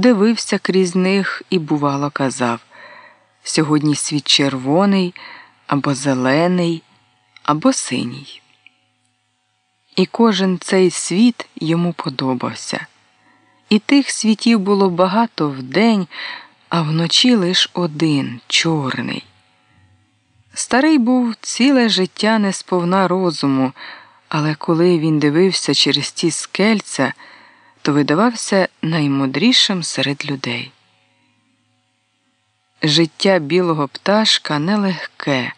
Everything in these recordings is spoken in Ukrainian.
дивився крізь них і, бувало, казав сьогодні світ червоний або зелений, або синій. І кожен цей світ йому подобався. І тих світів було багато вдень, а вночі лиш один чорний. Старий був ціле життя не сповна розуму, але коли він дивився через ті скельця, то видавався наймудрішим серед людей. Життя білого пташка нелегке,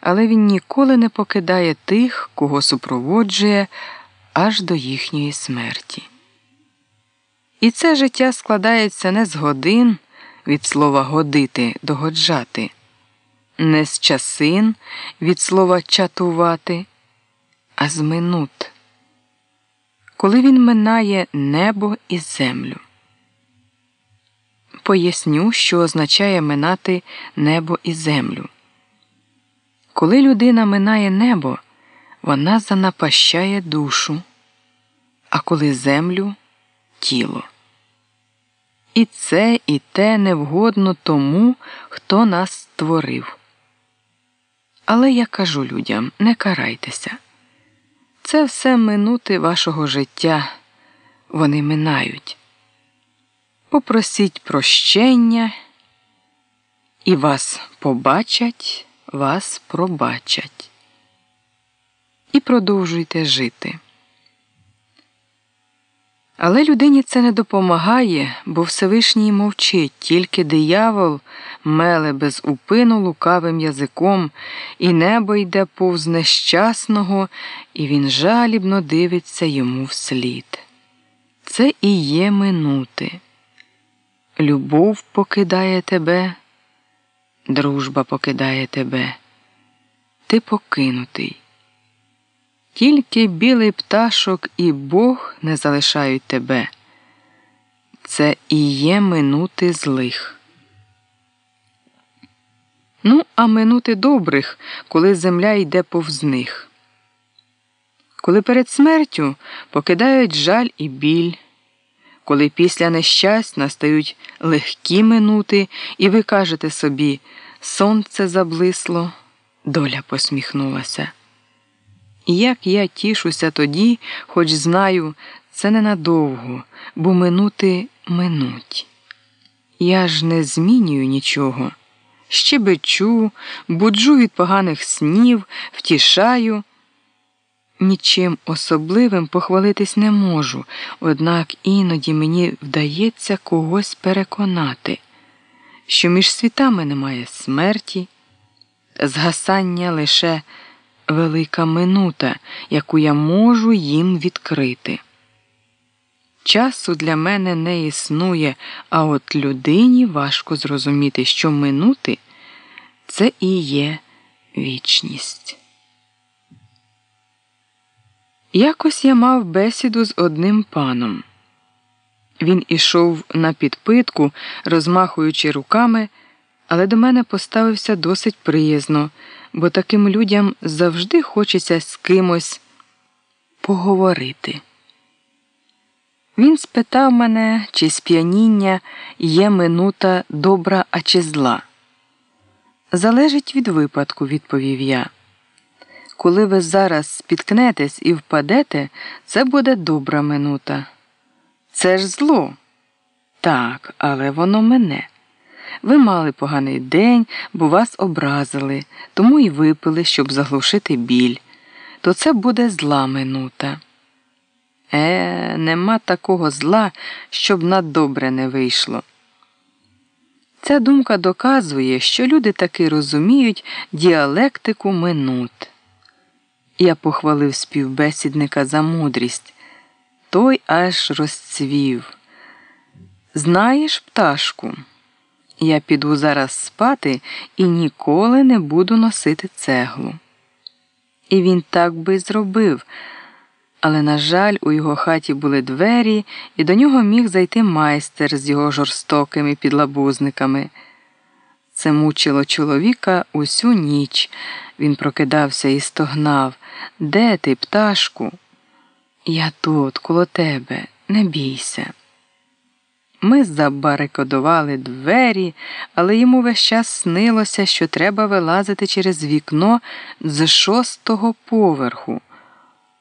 але він ніколи не покидає тих, кого супроводжує аж до їхньої смерті. І це життя складається не з годин від слова годити, догоджати, не з часин від слова чатувати, а з минут, коли він минає небо і землю. Поясню, що означає минати небо і землю. Коли людина минає небо, вона занапащає душу, а коли землю тіло. І це і те невгодно тому, хто нас створив. Але я кажу людям не карайтеся. Це все минути вашого життя, вони минають. Попросіть прощення, і вас побачать, вас пробачать. І продовжуйте жити. Але людині це не допомагає, бо Всевишній мовчить, тільки диявол меле без упину лукавим язиком, і небо йде повз нещасного, і він жалібно дивиться йому вслід. Це і є минути. Любов покидає тебе, дружба покидає тебе, ти покинутий. Тільки білий пташок і Бог не залишають тебе. Це і є минути злих. Ну, а минути добрих, коли земля йде повз них. Коли перед смертю покидають жаль і біль, коли після нещасть настають легкі минути, і ви кажете собі сонце заблисло, доля посміхнулася. І як я тішуся тоді, хоч знаю, це ненадовго, бо минути минуть. Я ж не змінюю нічого. Щебечу, буджу від поганих снів, втішаю. Нічим особливим похвалитись не можу, однак іноді мені вдається когось переконати, що між світами немає смерті, згасання лише велика минута, яку я можу їм відкрити. Часу для мене не існує, а от людині важко зрозуміти, що минути це і є вічність. Якось я мав бесіду з одним паном. Він ішов на підпитку, розмахуючи руками, але до мене поставився досить приязно бо таким людям завжди хочеться з кимось поговорити. Він спитав мене, чи сп'яніння є минута добра, а чи зла. Залежить від випадку, відповів я. Коли ви зараз спіткнетесь і впадете, це буде добра минута. Це ж зло. Так, але воно мене. Ви мали поганий день, бо вас образили, тому і випили, щоб заглушити біль. То це буде зла минута. Е, нема такого зла, щоб на добре не вийшло. Ця думка доказує, що люди таки розуміють діалектику минут. Я похвалив співбесідника за мудрість. Той аж розцвів. Знаєш, пташку? Я піду зараз спати і ніколи не буду носити цеглу. І він так би зробив, але, на жаль, у його хаті були двері, і до нього міг зайти майстер з його жорстокими підлабузниками. Це мучило чоловіка усю ніч. Він прокидався і стогнав. Де ти, пташку? Я тут, коло тебе, не бійся. Ми забарикодували двері, але йому весь час снилося, що треба вилазити через вікно з шостого поверху.